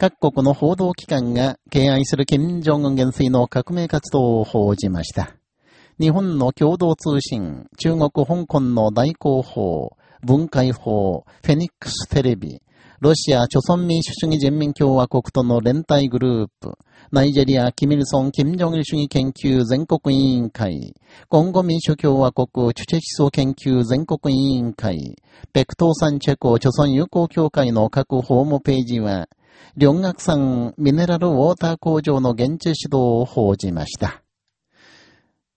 各国の報道機関が敬愛する金正恩元帥の革命活動を報じました。日本の共同通信、中国香港の大広報、文化法、フェニックステレビ、ロシア朝鮮民主主義人民共和国との連帯グループ、ナイジェリア、キミルソン、キム・ジョン主義研究全国委員会、コンゴ民主共和国、チュチェ思想研究全国委員会、ペクトーサンチェコ、朝鮮友好協会の各ホームページは、竜岳山ミネラルウォーター工場の現地指導を報じました。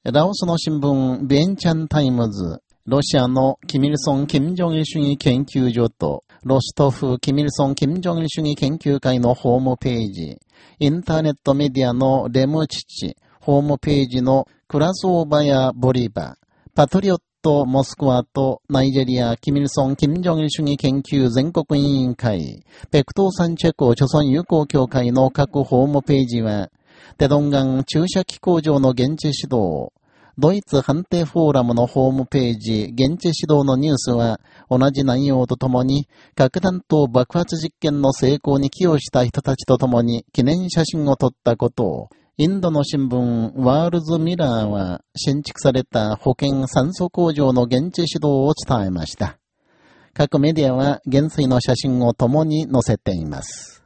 ラオスの新聞、ベンチャンタイムズ、ロシアのキミルソン・キム・ジョンル主義研究所と、ロストフ・キミルソン・キム・ジョンル主義研究会のホームページ、インターネットメディアのレムチチ、ホームページのクラスオーバーやボリバ、パトリオットト・モスクワとナイジェリア・キミルソン・キム・ジョン主義研究全国委員会、ペクトーサンチェコ・著村友好協会の各ホームページは、テドンガン駐車機工場の現地指導、ドイツ判定フォーラムのホームページ、現地指導のニュースは、同じ内容とともに、核弾頭爆発実験の成功に寄与した人たちとともに記念写真を撮ったことを、インドの新聞、ワールズ・ミラーは、新築された保険酸素工場の現地指導を伝えました。各メディアは、減水の写真を共に載せています。